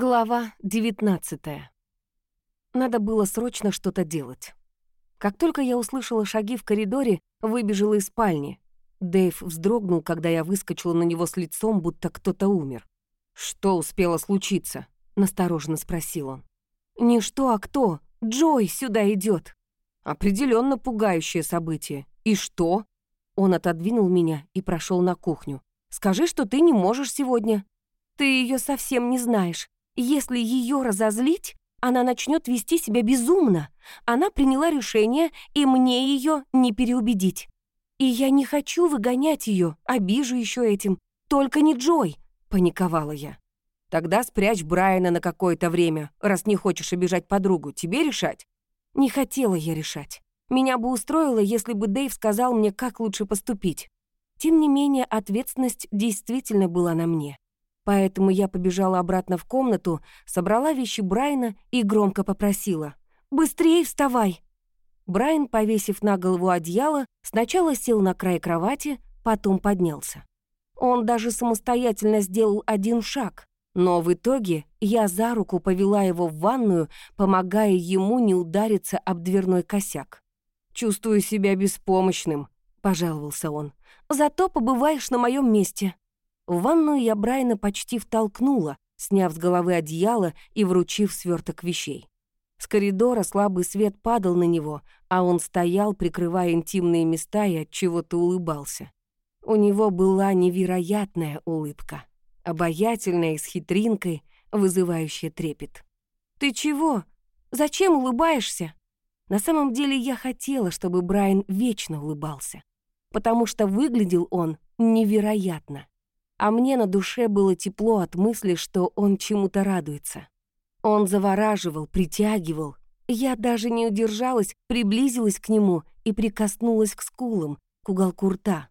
Глава 19 Надо было срочно что-то делать. Как только я услышала шаги в коридоре, выбежала из спальни. Дэйв вздрогнул, когда я выскочила на него с лицом, будто кто-то умер. «Что успело случиться?» — настороженно спросил он. «Не что, а кто? Джой сюда идет. Определенно пугающее событие. И что?» Он отодвинул меня и прошел на кухню. «Скажи, что ты не можешь сегодня. Ты ее совсем не знаешь. Если ее разозлить, она начнет вести себя безумно. Она приняла решение, и мне ее не переубедить. И я не хочу выгонять ее, обижу еще этим. Только не Джой, паниковала я. Тогда спрячь Брайана на какое-то время, раз не хочешь обижать подругу. Тебе решать? Не хотела я решать. Меня бы устроило, если бы Дэйв сказал мне, как лучше поступить. Тем не менее, ответственность действительно была на мне. Поэтому я побежала обратно в комнату, собрала вещи Брайана и громко попросила. «Быстрее вставай!» Брайан, повесив на голову одеяло, сначала сел на край кровати, потом поднялся. Он даже самостоятельно сделал один шаг, но в итоге я за руку повела его в ванную, помогая ему не удариться об дверной косяк. «Чувствую себя беспомощным», — пожаловался он. «Зато побываешь на моем месте», в ванную я Брайна почти втолкнула, сняв с головы одеяло и вручив сверток вещей. С коридора слабый свет падал на него, а он стоял, прикрывая интимные места и от чего-то улыбался. У него была невероятная улыбка, обаятельная и с хитринкой, вызывающая трепет. «Ты чего? Зачем улыбаешься?» На самом деле я хотела, чтобы Брайан вечно улыбался, потому что выглядел он невероятно а мне на душе было тепло от мысли, что он чему-то радуется. Он завораживал, притягивал. Я даже не удержалась, приблизилась к нему и прикоснулась к скулам, к уголку рта.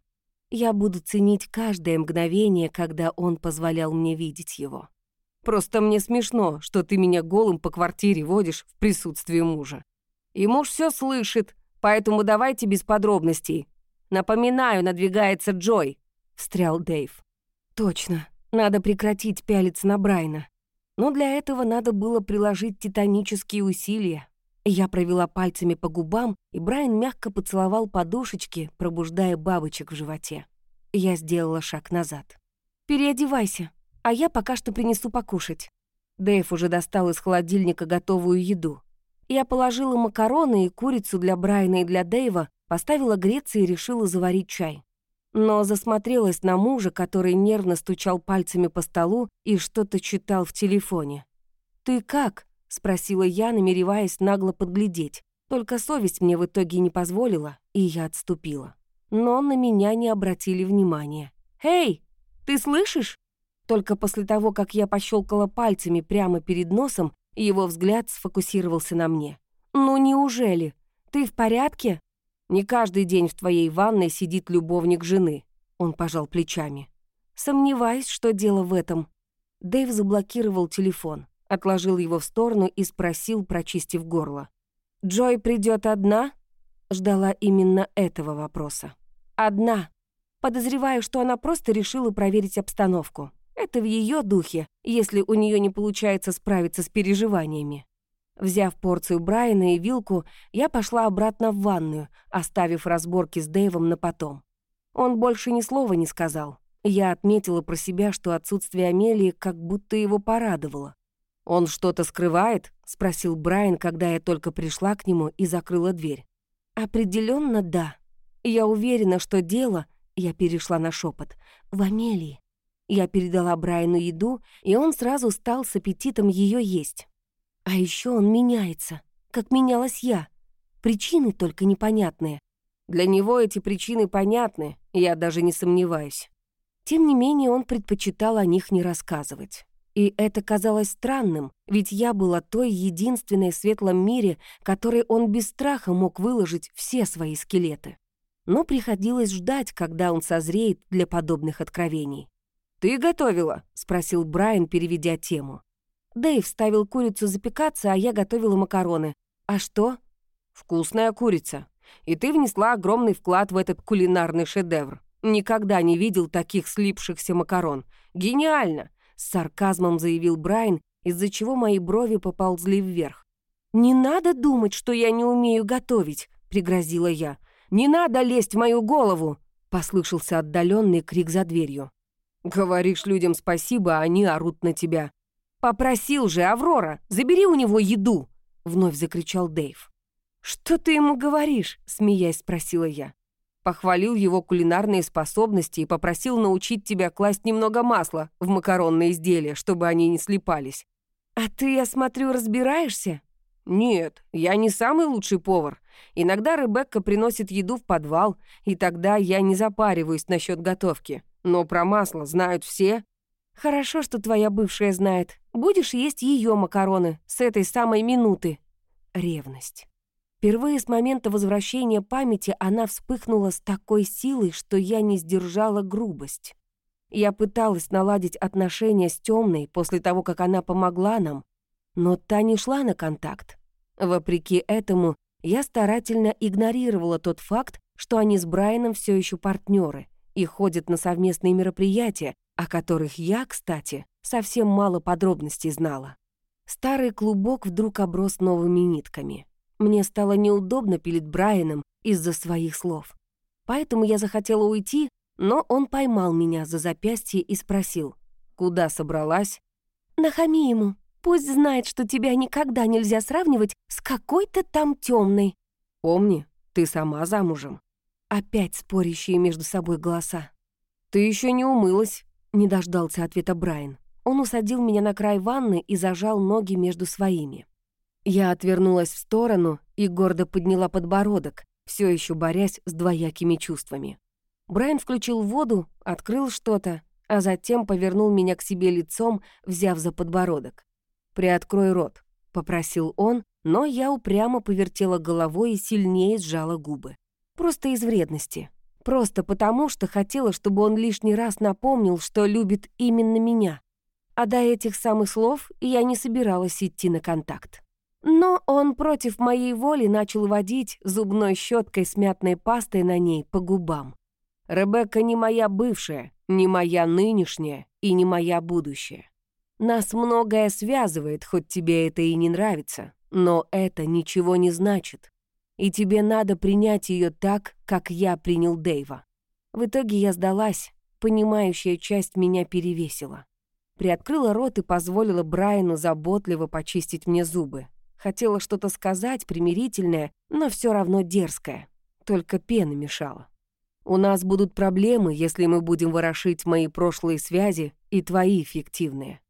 Я буду ценить каждое мгновение, когда он позволял мне видеть его. Просто мне смешно, что ты меня голым по квартире водишь в присутствии мужа. И муж все слышит, поэтому давайте без подробностей. Напоминаю, надвигается Джой, встрял Дэйв. Точно, надо прекратить пялиться на Брайна. Но для этого надо было приложить титанические усилия. Я провела пальцами по губам, и Брайан мягко поцеловал подушечки, пробуждая бабочек в животе. Я сделала шаг назад. «Переодевайся, а я пока что принесу покушать». Дэйв уже достал из холодильника готовую еду. Я положила макароны и курицу для Брайана и для Дэйва, поставила греться и решила заварить чай но засмотрелась на мужа, который нервно стучал пальцами по столу и что-то читал в телефоне. «Ты как?» — спросила я, намереваясь нагло подглядеть. Только совесть мне в итоге не позволила, и я отступила. Но на меня не обратили внимания. «Эй, ты слышишь?» Только после того, как я пощелкала пальцами прямо перед носом, его взгляд сфокусировался на мне. «Ну неужели? Ты в порядке?» Не каждый день в твоей ванной сидит любовник жены», — он пожал плечами. «Сомневаюсь, что дело в этом». Дэйв заблокировал телефон, отложил его в сторону и спросил, прочистив горло. «Джой придет одна?» Ждала именно этого вопроса. «Одна. Подозреваю, что она просто решила проверить обстановку. Это в ее духе, если у нее не получается справиться с переживаниями. Взяв порцию Брайана и вилку, я пошла обратно в ванную, оставив разборки с Дэйвом на потом. Он больше ни слова не сказал. Я отметила про себя, что отсутствие Амелии как будто его порадовало. «Он что-то скрывает?» — спросил Брайан, когда я только пришла к нему и закрыла дверь. Определенно, да. Я уверена, что дело...» — я перешла на шепот «в Амелии». Я передала Брайану еду, и он сразу стал с аппетитом ее есть. А еще он меняется, как менялась я. Причины только непонятные. Для него эти причины понятны, я даже не сомневаюсь. Тем не менее, он предпочитал о них не рассказывать. И это казалось странным, ведь я была той единственной в светлом мире, которой он без страха мог выложить все свои скелеты. Но приходилось ждать, когда он созреет для подобных откровений. «Ты готовила?» — спросил Брайан, переведя тему. Дэйв ставил курицу запекаться, а я готовила макароны. А что? Вкусная курица. И ты внесла огромный вклад в этот кулинарный шедевр. Никогда не видел таких слипшихся макарон. Гениально! С сарказмом заявил Брайан из-за чего мои брови поползли вверх. «Не надо думать, что я не умею готовить», — пригрозила я. «Не надо лезть в мою голову!» — послышался отдаленный крик за дверью. «Говоришь людям спасибо, а они орут на тебя». «Попросил же, Аврора, забери у него еду!» — вновь закричал Дэйв. «Что ты ему говоришь?» — смеясь спросила я. Похвалил его кулинарные способности и попросил научить тебя класть немного масла в макаронные изделия, чтобы они не слипались. «А ты, я смотрю, разбираешься?» «Нет, я не самый лучший повар. Иногда Ребекка приносит еду в подвал, и тогда я не запариваюсь насчет готовки. Но про масло знают все». «Хорошо, что твоя бывшая знает. Будешь есть ее макароны с этой самой минуты». Ревность. Впервые с момента возвращения памяти она вспыхнула с такой силой, что я не сдержала грубость. Я пыталась наладить отношения с темной после того, как она помогла нам, но та не шла на контакт. Вопреки этому, я старательно игнорировала тот факт, что они с Брайаном все еще партнеры и ходят на совместные мероприятия, о которых я, кстати, совсем мало подробностей знала. Старый клубок вдруг оброс новыми нитками. Мне стало неудобно перед Брайаном из-за своих слов. Поэтому я захотела уйти, но он поймал меня за запястье и спросил, куда собралась? «Нахами ему. Пусть знает, что тебя никогда нельзя сравнивать с какой-то там темной. «Помни, ты сама замужем». Опять спорящие между собой голоса. «Ты еще не умылась», — не дождался ответа Брайан. Он усадил меня на край ванны и зажал ноги между своими. Я отвернулась в сторону и гордо подняла подбородок, все еще борясь с двоякими чувствами. Брайан включил воду, открыл что-то, а затем повернул меня к себе лицом, взяв за подбородок. «Приоткрой рот», — попросил он, но я упрямо повертела головой и сильнее сжала губы. Просто из вредности. Просто потому, что хотела, чтобы он лишний раз напомнил, что любит именно меня. А до этих самых слов я не собиралась идти на контакт. Но он против моей воли начал водить зубной щеткой с мятной пастой на ней по губам. Ребекка не моя бывшая, не моя нынешняя и не моя будущая. Нас многое связывает, хоть тебе это и не нравится, но это ничего не значит. И тебе надо принять ее так, как я принял Дэйва. В итоге я сдалась, понимающая часть меня перевесила. Приоткрыла рот и позволила Брайану заботливо почистить мне зубы. Хотела что-то сказать примирительное, но все равно дерзкое. Только пена мешала. У нас будут проблемы, если мы будем ворошить мои прошлые связи и твои фиктивные.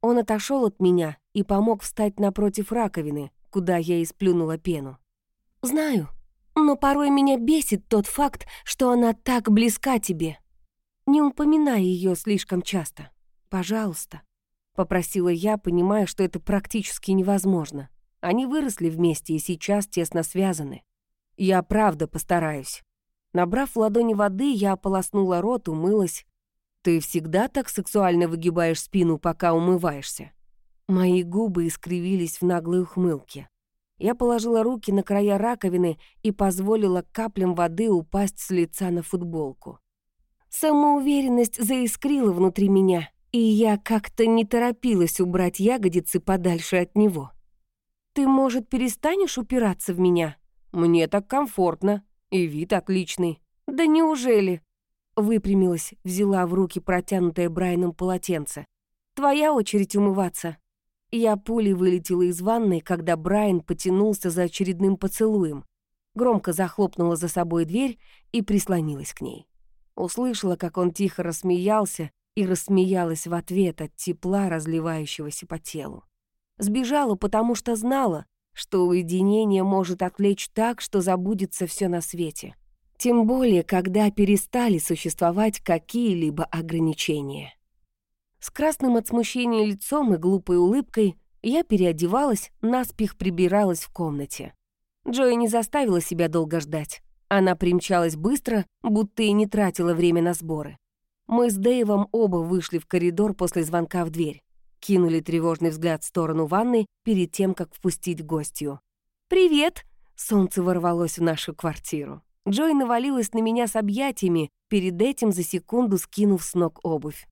Он отошел от меня и помог встать напротив раковины, куда я и сплюнула пену. «Знаю, но порой меня бесит тот факт, что она так близка тебе. Не упоминай ее слишком часто. Пожалуйста», — попросила я, понимая, что это практически невозможно. Они выросли вместе и сейчас тесно связаны. Я правда постараюсь. Набрав ладони воды, я ополоснула рот, умылась. Ты всегда так сексуально выгибаешь спину, пока умываешься? Мои губы искривились в наглой ухмылке. Я положила руки на края раковины и позволила каплям воды упасть с лица на футболку. Самоуверенность заискрила внутри меня, и я как-то не торопилась убрать ягодицы подальше от него. «Ты, может, перестанешь упираться в меня? Мне так комфортно, и вид отличный». «Да неужели?» Выпрямилась, взяла в руки протянутое Брайаном полотенце. «Твоя очередь умываться». Я пулей вылетела из ванной, когда Брайан потянулся за очередным поцелуем. Громко захлопнула за собой дверь и прислонилась к ней. Услышала, как он тихо рассмеялся, и рассмеялась в ответ от тепла, разливающегося по телу. Сбежала, потому что знала, что уединение может отвлечь так, что забудется все на свете. Тем более, когда перестали существовать какие-либо ограничения. С красным от смущения лицом и глупой улыбкой я переодевалась, наспех прибиралась в комнате. Джои не заставила себя долго ждать. Она примчалась быстро, будто и не тратила время на сборы. Мы с Дэйвом оба вышли в коридор после звонка в дверь кинули тревожный взгляд в сторону ванны перед тем, как впустить гостью. «Привет!» — солнце ворвалось в нашу квартиру. Джой навалилась на меня с объятиями, перед этим за секунду скинув с ног обувь.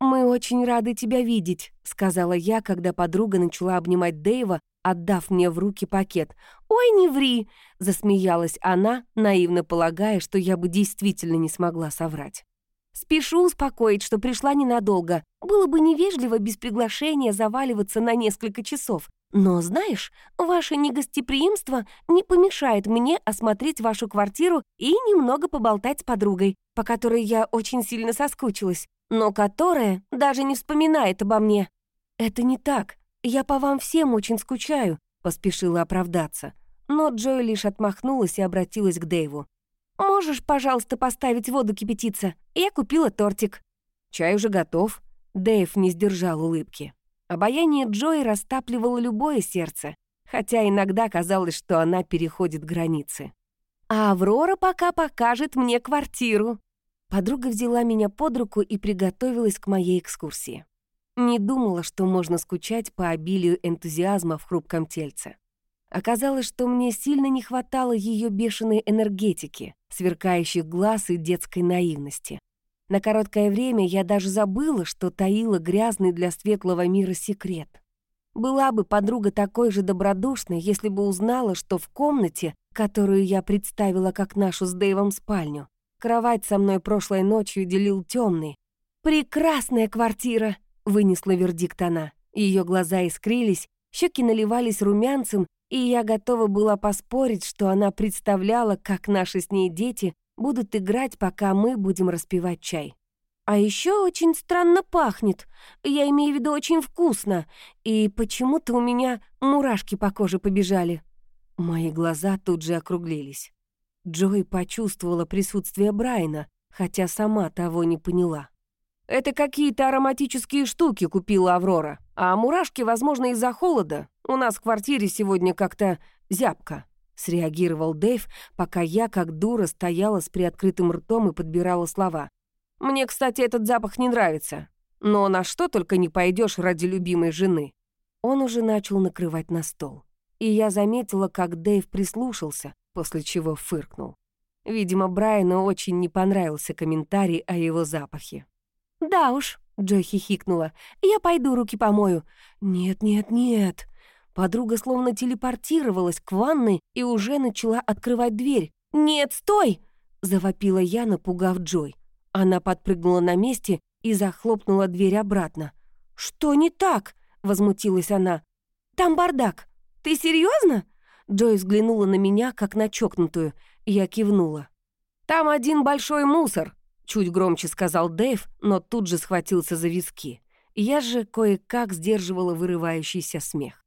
«Мы очень рады тебя видеть», — сказала я, когда подруга начала обнимать Дэйва, отдав мне в руки пакет. «Ой, не ври!» — засмеялась она, наивно полагая, что я бы действительно не смогла соврать. «Спешу успокоить, что пришла ненадолго. Было бы невежливо без приглашения заваливаться на несколько часов. Но, знаешь, ваше негостеприимство не помешает мне осмотреть вашу квартиру и немного поболтать с подругой, по которой я очень сильно соскучилась, но которая даже не вспоминает обо мне. Это не так. Я по вам всем очень скучаю, поспешила оправдаться. Но Джой лишь отмахнулась и обратилась к Дэйву. «Можешь, пожалуйста, поставить воду кипятиться? Я купила тортик». «Чай уже готов». Дэйв не сдержал улыбки. Обаяние Джои растапливало любое сердце, хотя иногда казалось, что она переходит границы. «А Аврора пока покажет мне квартиру». Подруга взяла меня под руку и приготовилась к моей экскурсии. Не думала, что можно скучать по обилию энтузиазма в хрупком тельце. Оказалось, что мне сильно не хватало ее бешеной энергетики, сверкающих глаз и детской наивности. На короткое время я даже забыла, что таила грязный для светлого мира секрет. Была бы подруга такой же добродушной, если бы узнала, что в комнате, которую я представила как нашу с Дэйвом спальню, кровать со мной прошлой ночью делил темный. «Прекрасная квартира!» — вынесла вердикт она. Ее глаза искрились, щеки наливались румянцем, и я готова была поспорить, что она представляла, как наши с ней дети будут играть, пока мы будем распивать чай. А еще очень странно пахнет. Я имею в виду очень вкусно. И почему-то у меня мурашки по коже побежали. Мои глаза тут же округлились. Джой почувствовала присутствие Брайна, хотя сама того не поняла. «Это какие-то ароматические штуки купила Аврора. А мурашки, возможно, из-за холода. У нас в квартире сегодня как-то зябко». — среагировал Дэйв, пока я, как дура, стояла с приоткрытым ртом и подбирала слова. «Мне, кстати, этот запах не нравится. Но на что только не пойдешь ради любимой жены». Он уже начал накрывать на стол. И я заметила, как Дэйв прислушался, после чего фыркнул. Видимо, Брайану очень не понравился комментарий о его запахе. «Да уж», — Джой хихикнула, — «я пойду руки помою». «Нет, нет, нет», Подруга словно телепортировалась к ванной и уже начала открывать дверь. «Нет, стой!» — завопила я, напугав Джой. Она подпрыгнула на месте и захлопнула дверь обратно. «Что не так?» — возмутилась она. «Там бардак. Ты серьезно? Джой взглянула на меня, как на чокнутую. Я кивнула. «Там один большой мусор», — чуть громче сказал Дэйв, но тут же схватился за виски. Я же кое-как сдерживала вырывающийся смех.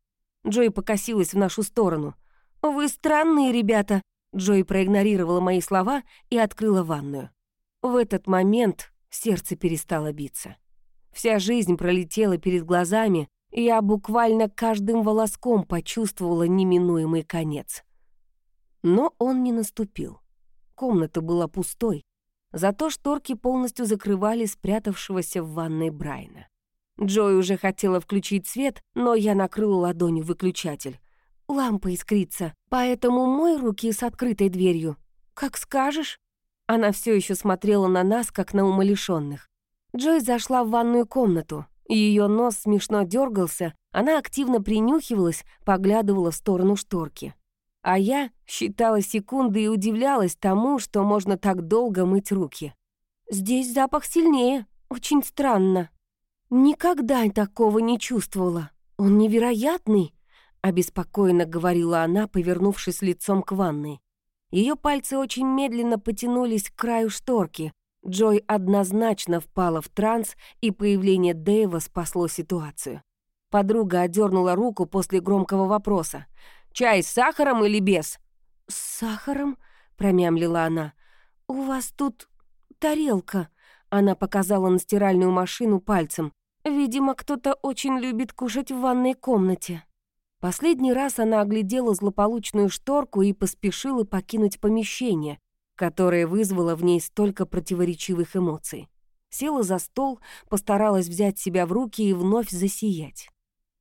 Джой покосилась в нашу сторону. «Вы странные ребята!» Джой проигнорировала мои слова и открыла ванную. В этот момент сердце перестало биться. Вся жизнь пролетела перед глазами, я буквально каждым волоском почувствовала неминуемый конец. Но он не наступил. Комната была пустой, зато шторки полностью закрывали спрятавшегося в ванной Брайна. Джой уже хотела включить свет, но я накрыла ладонью выключатель. Лампа искрится, поэтому мой руки с открытой дверью. Как скажешь. Она все еще смотрела на нас, как на умалишенных. Джой зашла в ванную комнату. Ее нос смешно дергался, она активно принюхивалась, поглядывала в сторону шторки. А я считала секунды и удивлялась тому, что можно так долго мыть руки. «Здесь запах сильнее, очень странно», «Никогда такого не чувствовала. Он невероятный», — обеспокоенно говорила она, повернувшись лицом к ванной. Ее пальцы очень медленно потянулись к краю шторки. Джой однозначно впала в транс, и появление Дэйва спасло ситуацию. Подруга одернула руку после громкого вопроса. «Чай с сахаром или без?» «С сахаром?» — промямлила она. «У вас тут тарелка». Она показала на стиральную машину пальцем. Видимо, кто-то очень любит кушать в ванной комнате. Последний раз она оглядела злополучную шторку и поспешила покинуть помещение, которое вызвало в ней столько противоречивых эмоций. Села за стол, постаралась взять себя в руки и вновь засиять.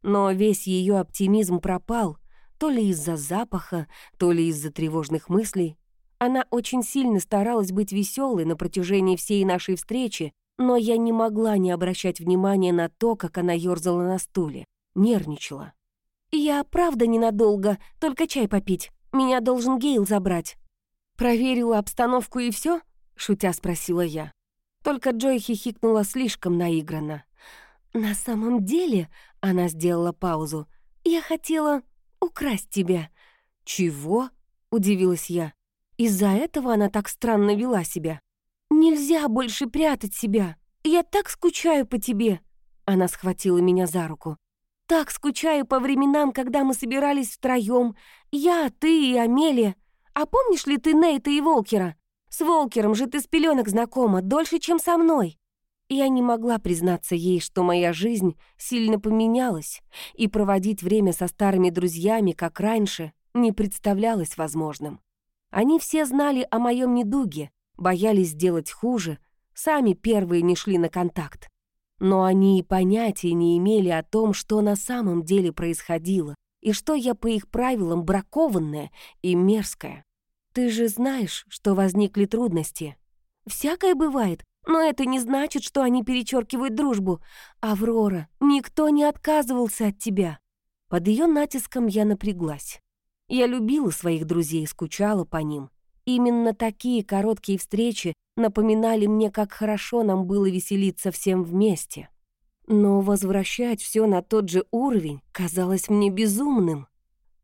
Но весь ее оптимизм пропал, то ли из-за запаха, то ли из-за тревожных мыслей. Она очень сильно старалась быть веселой на протяжении всей нашей встречи, Но я не могла не обращать внимания на то, как она ёрзала на стуле, нервничала. «Я правда ненадолго, только чай попить. Меня должен Гейл забрать». «Проверила обстановку и все? шутя спросила я. Только Джой хихикнула слишком наигранно. «На самом деле...» — она сделала паузу. «Я хотела украсть тебя». «Чего?» — удивилась я. Из-за этого она так странно вела себя. «Нельзя больше прятать себя. Я так скучаю по тебе». Она схватила меня за руку. «Так скучаю по временам, когда мы собирались втроем. Я, ты и Амелия. А помнишь ли ты Нейта и Волкера? С Волкером же ты с пеленок знакома, дольше, чем со мной». Я не могла признаться ей, что моя жизнь сильно поменялась, и проводить время со старыми друзьями, как раньше, не представлялось возможным. Они все знали о моем недуге, боялись сделать хуже, сами первые не шли на контакт. Но они и понятия не имели о том, что на самом деле происходило, и что я по их правилам бракованная и мерзкая. Ты же знаешь, что возникли трудности. Всякое бывает, но это не значит, что они перечеркивают дружбу. Аврора, никто не отказывался от тебя. Под ее натиском я напряглась. Я любила своих друзей и скучала по ним. Именно такие короткие встречи напоминали мне, как хорошо нам было веселиться всем вместе. Но возвращать все на тот же уровень казалось мне безумным.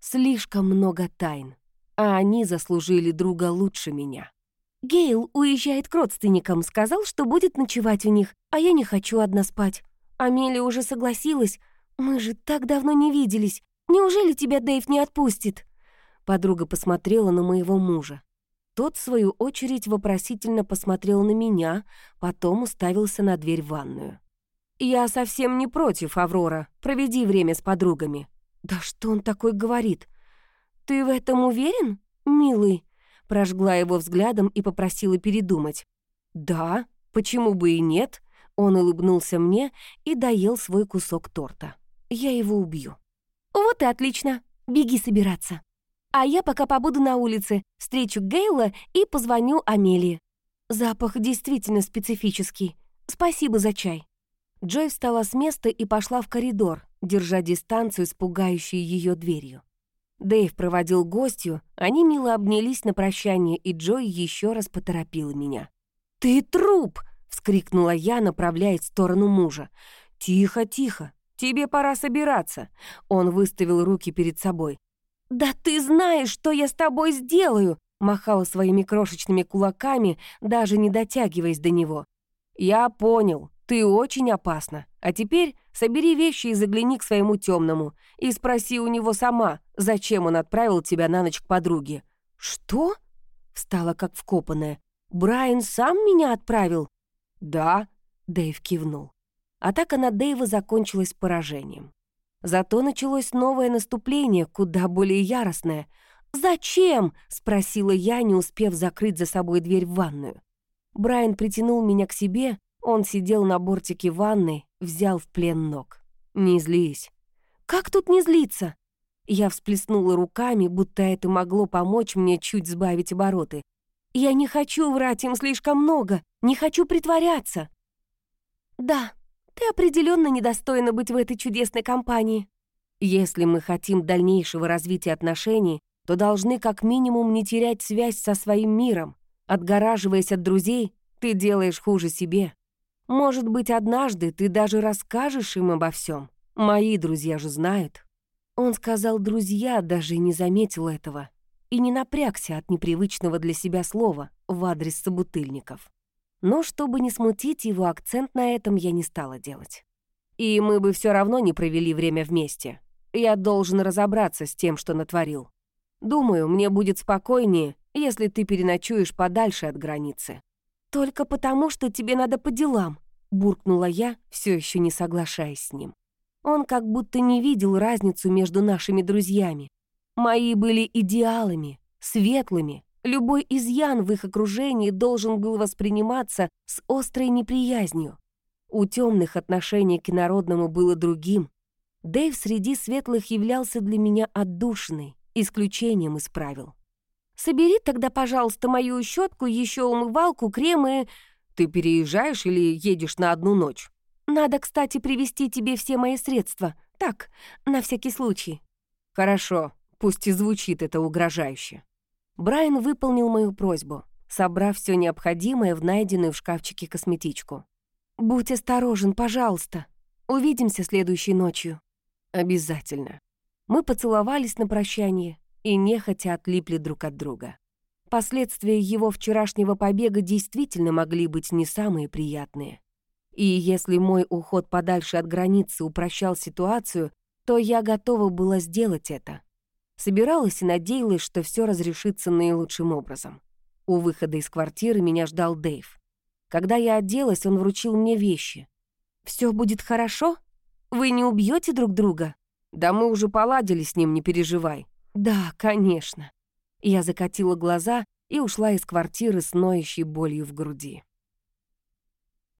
Слишком много тайн, а они заслужили друга лучше меня. Гейл уезжает к родственникам, сказал, что будет ночевать у них, а я не хочу одна спать. Амелия уже согласилась. Мы же так давно не виделись. Неужели тебя Дэйв не отпустит?» Подруга посмотрела на моего мужа. Тот, в свою очередь, вопросительно посмотрел на меня, потом уставился на дверь в ванную. «Я совсем не против, Аврора. Проведи время с подругами». «Да что он такой говорит? Ты в этом уверен, милый?» Прожгла его взглядом и попросила передумать. «Да, почему бы и нет?» Он улыбнулся мне и доел свой кусок торта. «Я его убью». «Вот и отлично. Беги собираться». А я пока побуду на улице, встречу Гейла и позвоню Амелии. Запах действительно специфический. Спасибо за чай. Джой встала с места и пошла в коридор, держа дистанцию с пугающей ее дверью. Дэйв проводил гостью, они мило обнялись на прощание, и Джой еще раз поторопила меня. «Ты труп!» — вскрикнула я, направляясь в сторону мужа. «Тихо, тихо, тебе пора собираться!» Он выставил руки перед собой. «Да ты знаешь, что я с тобой сделаю!» махала своими крошечными кулаками, даже не дотягиваясь до него. «Я понял, ты очень опасна. А теперь собери вещи и загляни к своему темному и спроси у него сама, зачем он отправил тебя на ночь к подруге». «Что?» — встала как вкопанная. «Брайан сам меня отправил?» «Да», — Дэйв кивнул. Атака на Дэйва закончилась поражением. Зато началось новое наступление, куда более яростное. «Зачем?» — спросила я, не успев закрыть за собой дверь в ванную. Брайан притянул меня к себе, он сидел на бортике ванны, взял в плен ног. «Не злись». «Как тут не злиться?» Я всплеснула руками, будто это могло помочь мне чуть сбавить обороты. «Я не хочу врать им слишком много, не хочу притворяться». «Да, ты определенно недостойна быть в этой чудесной компании. Если мы хотим дальнейшего развития отношений, то должны как минимум не терять связь со своим миром. Отгораживаясь от друзей, ты делаешь хуже себе. Может быть, однажды ты даже расскажешь им обо всем. Мои друзья же знают». Он сказал «друзья», даже не заметил этого. И не напрягся от непривычного для себя слова в адрес собутыльников. Но чтобы не смутить его, акцент на этом я не стала делать. И мы бы все равно не провели время вместе. Я должен разобраться с тем, что натворил. Думаю, мне будет спокойнее, если ты переночуешь подальше от границы. Только потому, что тебе надо по делам, буркнула я, все еще не соглашаясь с ним. Он как будто не видел разницу между нашими друзьями. Мои были идеалами, светлыми, Любой изъян в их окружении должен был восприниматься с острой неприязнью. У темных отношение к инородному было другим. Дэйв среди светлых являлся для меня отдушиной, исключением из правил. «Собери тогда, пожалуйста, мою щетку, еще умывалку, крем и...» Ты переезжаешь или едешь на одну ночь? Надо, кстати, привезти тебе все мои средства. Так, на всякий случай. Хорошо, пусть и звучит это угрожающе. Брайан выполнил мою просьбу, собрав все необходимое в найденную в шкафчике косметичку. «Будь осторожен, пожалуйста. Увидимся следующей ночью». «Обязательно». Мы поцеловались на прощание и нехотя отлипли друг от друга. Последствия его вчерашнего побега действительно могли быть не самые приятные. И если мой уход подальше от границы упрощал ситуацию, то я готова была сделать это. Собиралась и надеялась, что все разрешится наилучшим образом. У выхода из квартиры меня ждал Дэйв. Когда я оделась, он вручил мне вещи. Все будет хорошо? Вы не убьете друг друга?» «Да мы уже поладили с ним, не переживай». «Да, конечно». Я закатила глаза и ушла из квартиры с ноющей болью в груди.